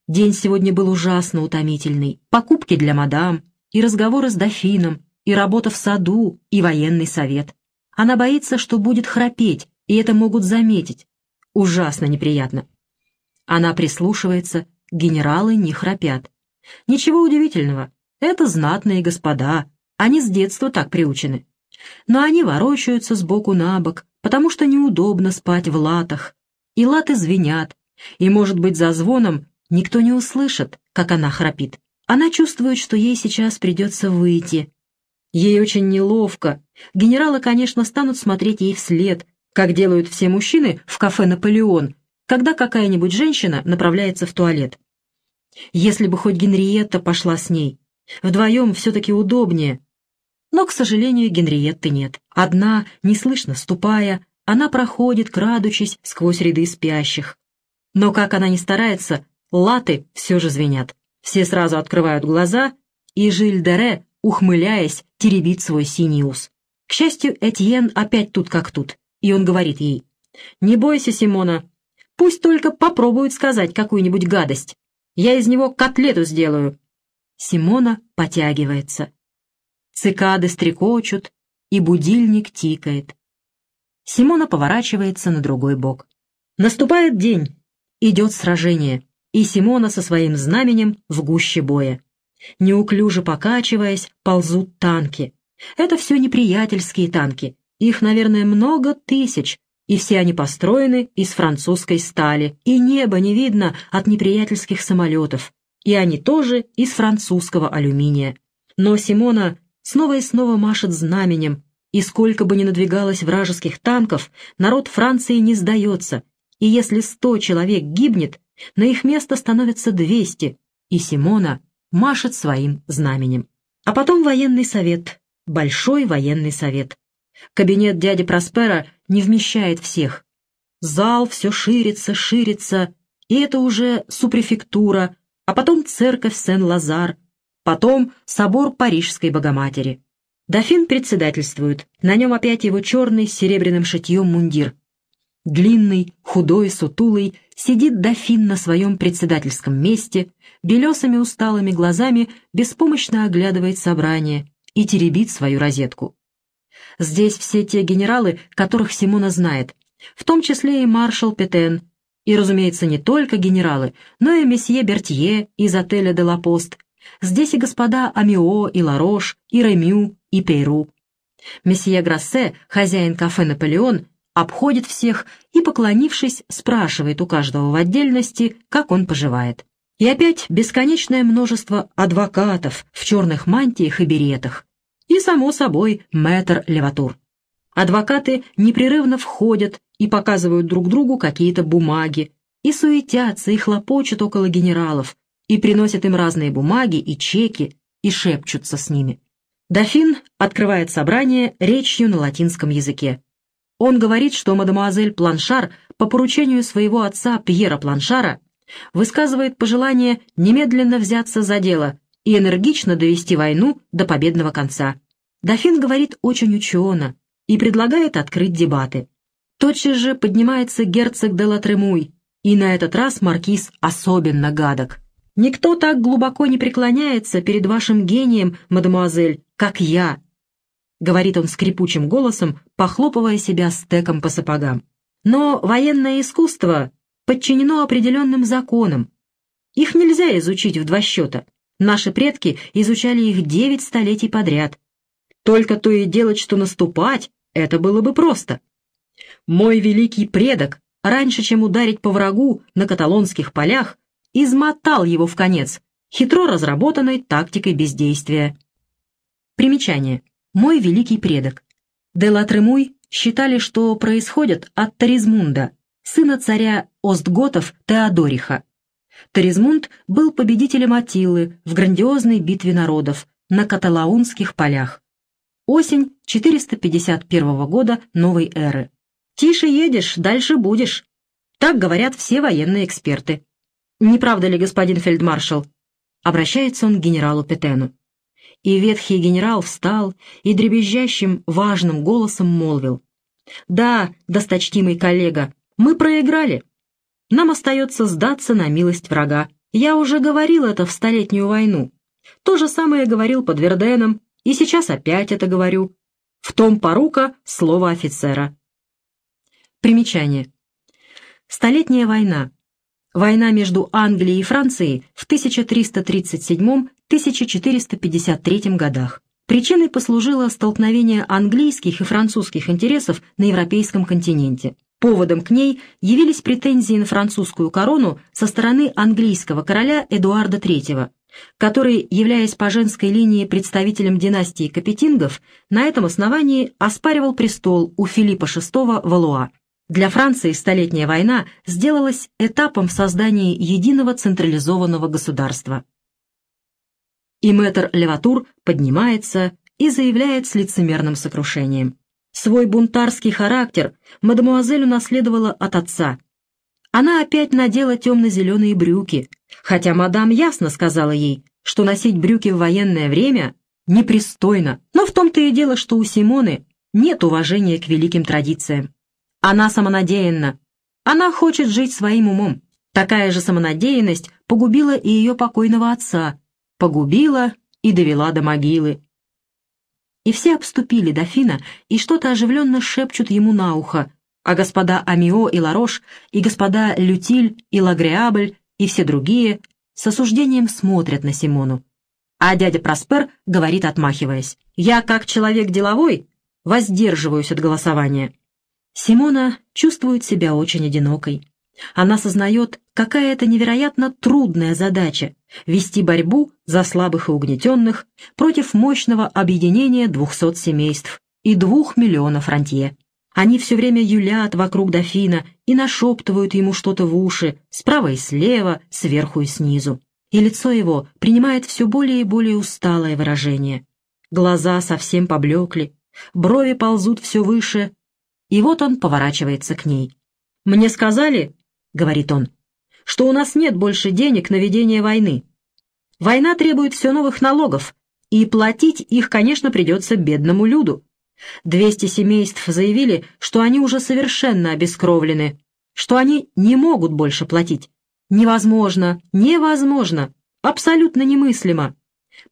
День сегодня был ужасно утомительный. Покупки для мадам, и разговоры с дофином, и работа в саду, и военный совет. Она боится, что будет храпеть, и это могут заметить. Ужасно неприятно. Она прислушивается, генералы не храпят. Ничего удивительного, это знатные господа, они с детства так приучены. Но они ворочаются сбоку на бок, потому что неудобно спать в латах. И латы звенят, и, может быть, за звоном никто не услышит, как она храпит. Она чувствует, что ей сейчас придется выйти. Ей очень неловко. Генералы, конечно, станут смотреть ей вслед, как делают все мужчины в кафе «Наполеон», когда какая-нибудь женщина направляется в туалет. Если бы хоть Генриетта пошла с ней. Вдвоем все-таки удобнее. Но, к сожалению, Генриетты нет. Одна, неслышно ступая, она проходит, крадучись сквозь ряды спящих. Но как она ни старается, латы все же звенят. Все сразу открывают глаза, и Жиль-Дере, ухмыляясь, теребит свой синий ус. К счастью, Этьен опять тут как тут, и он говорит ей, «Не бойся, Симона, пусть только попробует сказать какую-нибудь гадость. Я из него котлету сделаю». Симона потягивается. Цикады стрекочут, и будильник тикает. Симона поворачивается на другой бок. Наступает день, идет сражение, и Симона со своим знаменем в гуще боя. Неуклюже покачиваясь, ползут танки. Это все неприятельские танки. Их, наверное, много тысяч, и все они построены из французской стали, и небо не видно от неприятельских самолетов, и они тоже из французского алюминия. Но Симона снова и снова машет знаменем, и сколько бы ни надвигалось вражеских танков, народ Франции не сдается, и если сто человек гибнет, на их место становится двести, и Симона машет своим знаменем. А потом военный совет, большой военный совет. Кабинет дяди Проспера не вмещает всех. Зал все ширится, ширится, и это уже супрефектура, а потом церковь Сен-Лазар, потом собор Парижской Богоматери. Дофин председательствует, на нем опять его черный с серебряным шитьем мундир. Длинный, худой, сутулый, сидит дофин на своем председательском месте, белесыми усталыми глазами беспомощно оглядывает собрание и теребит свою розетку. Здесь все те генералы, которых Симона знает, в том числе и маршал Петен, и, разумеется, не только генералы, но и месье Бертье из отеля «Де Ла Пост». Здесь и господа Амио, и Ларош, и Ремю, и Пейру. Месье Грассе, хозяин кафе «Наполеон», обходит всех и, поклонившись, спрашивает у каждого в отдельности, как он поживает. И опять бесконечное множество адвокатов в черных мантиях и беретах. И, само собой, мэтр Леватур. Адвокаты непрерывно входят и показывают друг другу какие-то бумаги, и суетятся, и хлопочут около генералов, и приносят им разные бумаги и чеки, и шепчутся с ними. Дофин открывает собрание речью на латинском языке. Он говорит, что мадемуазель Планшар по поручению своего отца Пьера Планшара высказывает пожелание немедленно взяться за дело и энергично довести войну до победного конца. Дофин говорит очень учено и предлагает открыть дебаты. Тотчас же поднимается герцог де Латремуй, и на этот раз маркиз особенно гадок. «Никто так глубоко не преклоняется перед вашим гением, мадемуазель, как я», — говорит он скрипучим голосом, похлопывая себя стеком по сапогам. «Но военное искусство подчинено определенным законам. Их нельзя изучить в два счета. Наши предки изучали их девять столетий подряд. Только то и делать, что наступать, это было бы просто. Мой великий предок, раньше, чем ударить по врагу на каталонских полях, измотал его в конец хитро разработанной тактикой бездействия. Примечание. Мой великий предок. Де Латремуй считали, что происходят от Таризмунда, сына царя Остготов Теодориха. Таризмунд был победителем Атилы в грандиозной битве народов на Каталаунских полях. Осень 451 года новой эры. «Тише едешь, дальше будешь». Так говорят все военные эксперты. «Не правда ли, господин фельдмаршал?» Обращается он к генералу Петену. И ветхий генерал встал и дребезжащим, важным голосом молвил. «Да, досточтимый коллега, мы проиграли. Нам остается сдаться на милость врага. Я уже говорил это в Столетнюю войну. То же самое говорил под Верденом, и сейчас опять это говорю. В том порука слово офицера». Примечание. Столетняя война Война между Англией и Францией в 1337-1453 годах. Причиной послужило столкновение английских и французских интересов на европейском континенте. Поводом к ней явились претензии на французскую корону со стороны английского короля Эдуарда III, который, являясь по женской линии представителем династии Капетингов, на этом основании оспаривал престол у Филиппа VI Валуа. Для Франции Столетняя война сделалась этапом в создании единого централизованного государства. И мэтр Леватур поднимается и заявляет с лицемерным сокрушением. Свой бунтарский характер мадемуазель унаследовала от отца. Она опять надела темно-зеленые брюки, хотя мадам ясно сказала ей, что носить брюки в военное время непристойно, но в том-то и дело, что у Симоны нет уважения к великим традициям. Она самонадеянна. Она хочет жить своим умом. Такая же самонадеянность погубила и ее покойного отца, погубила и довела до могилы. И все обступили дофина и что-то оживленно шепчут ему на ухо, а господа Амио и Ларош, и господа Лютиль и Лагреабль, и все другие с осуждением смотрят на Симону. А дядя Проспер говорит, отмахиваясь, «Я, как человек деловой, воздерживаюсь от голосования». Симона чувствует себя очень одинокой. Она сознает, какая это невероятно трудная задача — вести борьбу за слабых и угнетенных против мощного объединения двухсот семейств и двух миллионов рантье. Они все время юлят вокруг дофина и нашептывают ему что-то в уши, справа и слева, сверху и снизу. И лицо его принимает все более и более усталое выражение. Глаза совсем поблекли, брови ползут все выше, и вот он поворачивается к ней. «Мне сказали, — говорит он, — что у нас нет больше денег на ведение войны. Война требует все новых налогов, и платить их, конечно, придется бедному люду. Двести семейств заявили, что они уже совершенно обескровлены, что они не могут больше платить. Невозможно, невозможно, абсолютно немыслимо.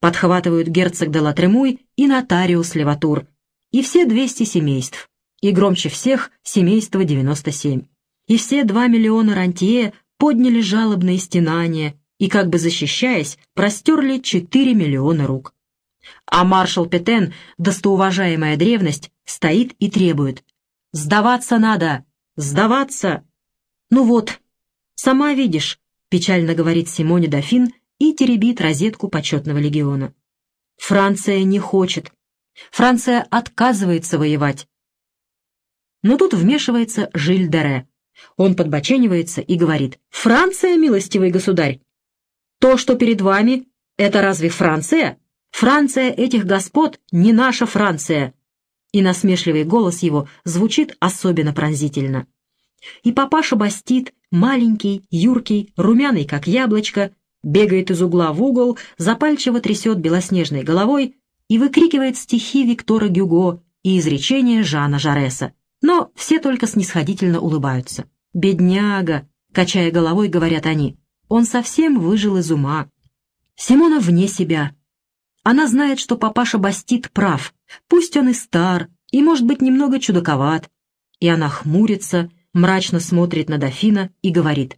Подхватывают герцог де Латремуй и нотариус Леватур, и все двести семейств и громче всех семейство 97. И все два миллиона рантье подняли жалобные стенания и, как бы защищаясь, простерли 4 миллиона рук. А маршал Петен, достоуважаемая древность, стоит и требует. «Сдаваться надо! Сдаваться!» «Ну вот, сама видишь», — печально говорит Симоне Дофин и теребит розетку почетного легиона. «Франция не хочет. Франция отказывается воевать. Но тут вмешивается Жиль Дере. Он подбоченивается и говорит, «Франция, милостивый государь! То, что перед вами, это разве Франция? Франция этих господ не наша Франция!» И насмешливый голос его звучит особенно пронзительно. И папаша Бастит, маленький, юркий, румяный, как яблочко, бегает из угла в угол, запальчиво трясет белоснежной головой и выкрикивает стихи Виктора Гюго и изречения Жана Жареса. Но все только снисходительно улыбаются. «Бедняга!» — качая головой, говорят они. «Он совсем выжил из ума». Симона вне себя. Она знает, что папаша Бастит прав. Пусть он и стар, и, может быть, немного чудаковат. И она хмурится, мрачно смотрит на дофина и говорит.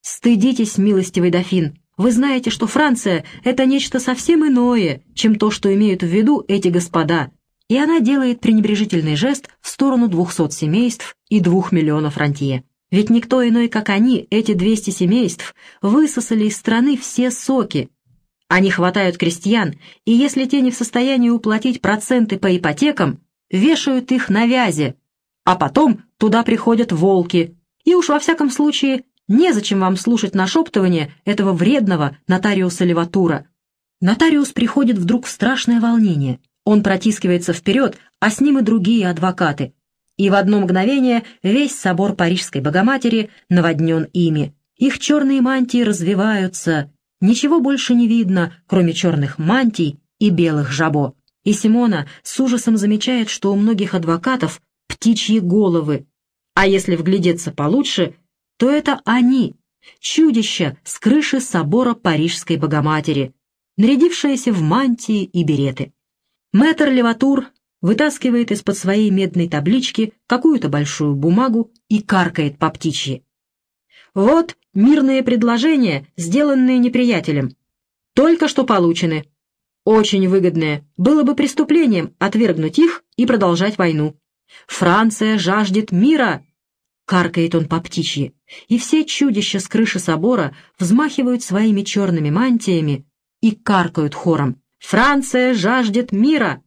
«Стыдитесь, милостивый дофин. Вы знаете, что Франция — это нечто совсем иное, чем то, что имеют в виду эти господа, и она делает пренебрежительный жест в сторону двухсот семейств и двух миллионов рантье. Ведь никто иной, как они, эти двести семейств, высосали из страны все соки. Они хватают крестьян, и если те не в состоянии уплатить проценты по ипотекам, вешают их на вязе, а потом туда приходят волки. И уж во всяком случае, незачем вам слушать нашептывание этого вредного нотариуса Леватура. Нотариус приходит вдруг в страшное волнение. Он протискивается вперед, а с ним и другие адвокаты. И в одно мгновение весь собор Парижской Богоматери наводнен ими. Их черные мантии развиваются. Ничего больше не видно, кроме черных мантий и белых жабо. И Симона с ужасом замечает, что у многих адвокатов птичьи головы. А если вглядеться получше, то это они, чудища с крыши собора Парижской Богоматери, нарядившиеся в мантии и береты. Мэтр Леватур вытаскивает из-под своей медной таблички какую-то большую бумагу и каркает по птичьи. Вот мирные предложения, сделанные неприятелем. Только что получены. Очень выгодные. Было бы преступлением отвергнуть их и продолжать войну. Франция жаждет мира!» Каркает он по птичьи, и все чудища с крыши собора взмахивают своими черными мантиями и каркают хором. «Франция жаждет мира!»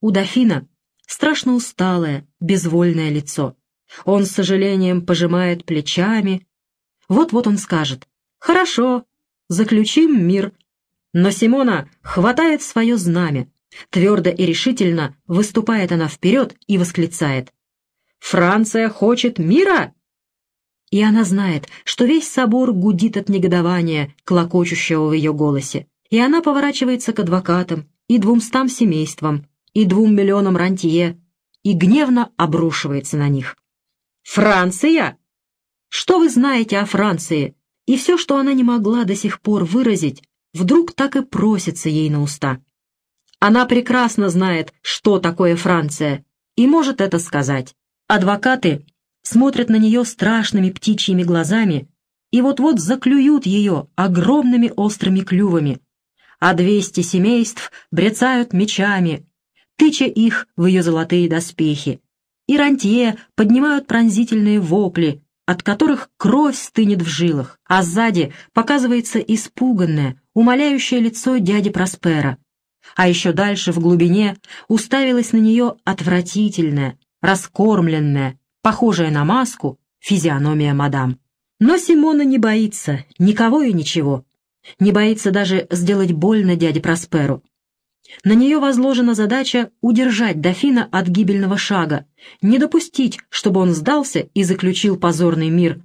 У дофина страшно усталое, безвольное лицо. Он с сожалением пожимает плечами. Вот-вот он скажет «Хорошо, заключим мир». Но Симона хватает свое знамя. Твердо и решительно выступает она вперед и восклицает «Франция хочет мира!» И она знает, что весь собор гудит от негодования, клокочущего в ее голосе. И она поворачивается к адвокатам и двумстам семействам, и двум миллионам рантье, и гневно обрушивается на них. «Франция? Что вы знаете о Франции?» И все, что она не могла до сих пор выразить, вдруг так и просится ей на уста. Она прекрасно знает, что такое Франция, и может это сказать. Адвокаты смотрят на нее страшными птичьими глазами и вот-вот заклюют ее огромными острыми клювами, а двести семейств брецают мечами, тыча их в ее золотые доспехи, и рантье поднимают пронзительные вопли, от которых кровь стынет в жилах, а сзади показывается испуганное, умоляющее лицо дяди Проспера. А еще дальше, в глубине, уставилась на нее отвратительная, раскормленная, похожая на маску, физиономия мадам. Но Симона не боится никого и ничего. Не боится даже сделать больно дяде Просперу. На нее возложена задача удержать дофина от гибельного шага, не допустить, чтобы он сдался и заключил позорный мир.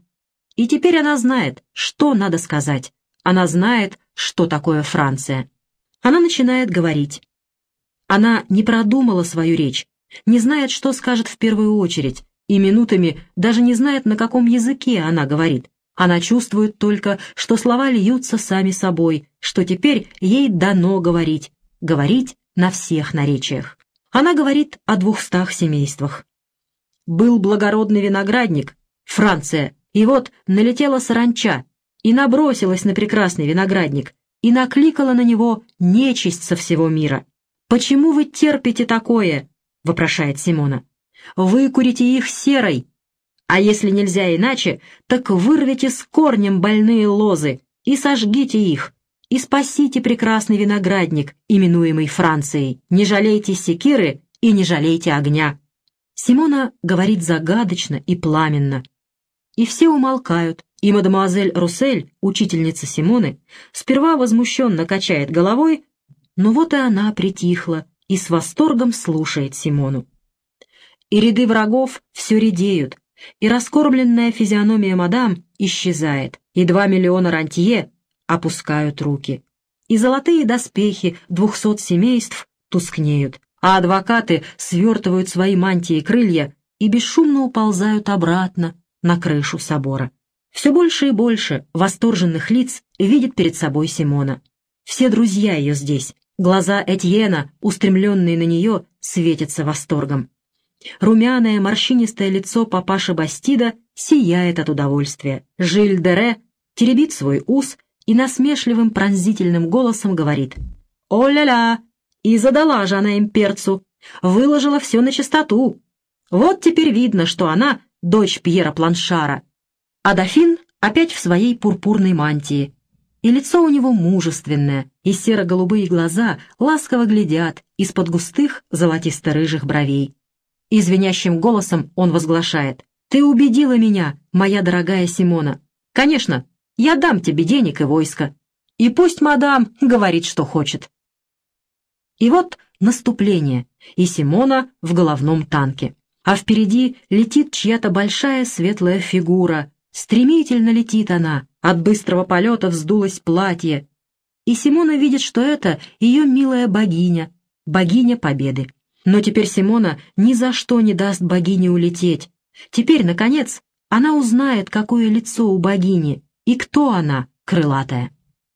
И теперь она знает, что надо сказать. Она знает, что такое Франция. Она начинает говорить. Она не продумала свою речь, не знает, что скажет в первую очередь, и минутами даже не знает, на каком языке она говорит. Она чувствует только, что слова льются сами собой, что теперь ей дано говорить, говорить на всех наречиях. Она говорит о двухстах семействах. Был благородный виноградник, Франция, и вот налетела саранча и набросилась на прекрасный виноградник и накликала на него нечисть со всего мира. «Почему вы терпите такое?» — вопрошает Симона. «Выкурите их серой, а если нельзя иначе, так вырвите с корнем больные лозы и сожгите их, и спасите прекрасный виноградник, именуемый Францией. Не жалейте секиры и не жалейте огня». Симона говорит загадочно и пламенно. И все умолкают, и мадемуазель Руссель, учительница Симоны, сперва возмущенно качает головой, но вот и она притихла и с восторгом слушает Симону. И ряды врагов все редеют, и раскормленная физиономия мадам исчезает, и два миллиона рантье опускают руки. И золотые доспехи двухсот семейств тускнеют, а адвокаты свертывают свои мантии крылья и бесшумно уползают обратно на крышу собора. Все больше и больше восторженных лиц видит перед собой Симона. Все друзья ее здесь. Глаза Этьена, устремленные на нее, светятся восторгом. Румяное морщинистое лицо папаши Бастида сияет от удовольствия. Жиль Дере теребит свой ус и насмешливым пронзительным голосом говорит «О-ля-ля!» И задала же она им перцу, выложила все на чистоту. Вот теперь видно, что она дочь Пьера Планшара. А дофин опять в своей пурпурной мантии. И лицо у него мужественное, и серо-голубые глаза ласково глядят из-под густых золотисто-рыжих бровей. И голосом он возглашает «Ты убедила меня, моя дорогая Симона. Конечно, я дам тебе денег и войско. И пусть мадам говорит, что хочет. И вот наступление, и Симона в головном танке. А впереди летит чья-то большая светлая фигура. Стремительно летит она, от быстрого полета вздулось платье. И Симона видит, что это ее милая богиня, богиня победы. Но теперь Симона ни за что не даст богине улететь. Теперь, наконец, она узнает, какое лицо у богини, и кто она, крылатая?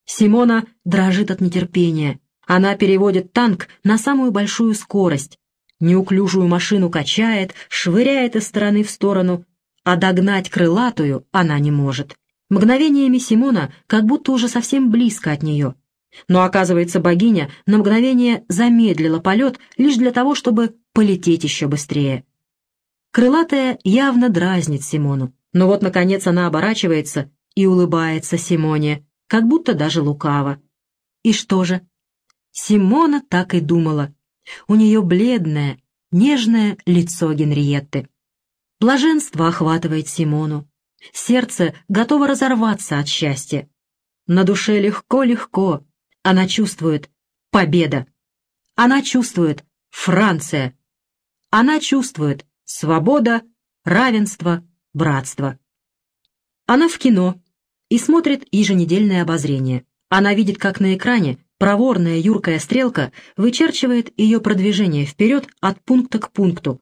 Симона дрожит от нетерпения. Она переводит танк на самую большую скорость. Неуклюжую машину качает, швыряет из стороны в сторону, а догнать крылатую она не может. Мгновениями Симона как будто уже совсем близко от нее. Но, оказывается, богиня на мгновение замедлила полет лишь для того, чтобы полететь еще быстрее. Крылатая явно дразнит Симону, но вот, наконец, она оборачивается и улыбается Симоне, как будто даже лукаво. И что же? Симона так и думала. У нее бледное, нежное лицо Генриетты. Блаженство охватывает Симону. Сердце готово разорваться от счастья. На душе легко-легко. Она чувствует победа. Она чувствует Франция. Она чувствует свобода, равенство, братство. Она в кино и смотрит еженедельное обозрение. Она видит, как на экране проворная юркая стрелка вычерчивает ее продвижение вперед от пункта к пункту,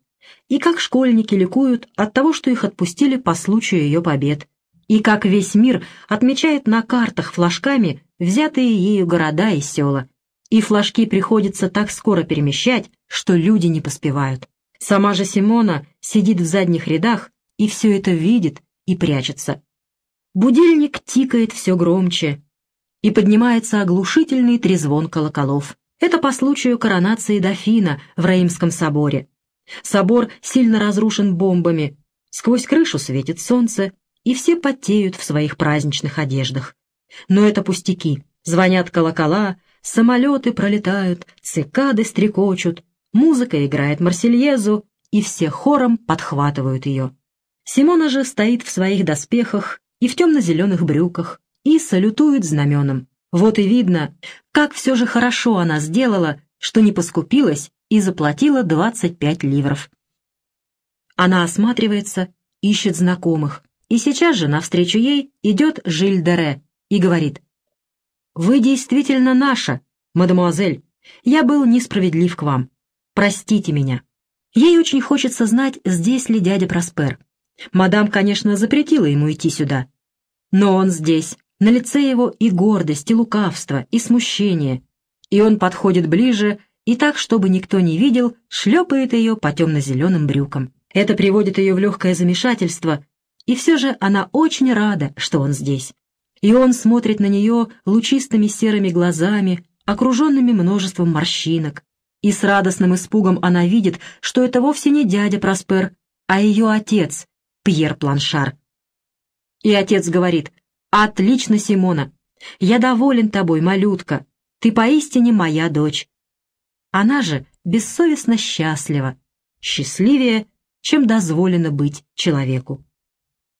и как школьники ликуют от того, что их отпустили по случаю ее побед, и как весь мир отмечает на картах флажками взятые ею города и села. И флажки приходится так скоро перемещать, что люди не поспевают. Сама же Симона сидит в задних рядах и все это видит и прячется. Будильник тикает все громче, и поднимается оглушительный трезвон колоколов. Это по случаю коронации дофина в Раимском соборе. Собор сильно разрушен бомбами, сквозь крышу светит солнце, и все потеют в своих праздничных одеждах. Но это пустяки. Звонят колокола, самолеты пролетают, цикады стрекочут, музыка играет Марсельезу, и все хором подхватывают ее. Симона же стоит в своих доспехах и в темно-зеленых брюках, и салютует знаменом. Вот и видно, как все же хорошо она сделала, что не поскупилась и заплатила 25 ливров. Она осматривается, ищет знакомых, и сейчас же навстречу ей идет Жиль Дере и говорит, «Вы действительно наша, мадемуазель, я был несправедлив к вам. Простите меня». Ей очень хочется знать, здесь ли дядя Проспер. Мадам, конечно, запретила ему идти сюда. Но он здесь. На лице его и гордость, и лукавство, и смущение. И он подходит ближе и так, чтобы никто не видел, шлепает ее по темно-зеленым брюкам. Это приводит ее в легкое замешательство, и все же она очень рада, что он здесь. И он смотрит на нее лучистыми серыми глазами, окруженными множеством морщинок. И с радостным испугом она видит, что это вовсе не дядя Проспер, а ее отец, Пьер Планшар. И отец говорит, «Отлично, Симона! Я доволен тобой, малютка! Ты поистине моя дочь!» Она же бессовестно счастлива, счастливее, чем дозволено быть человеку.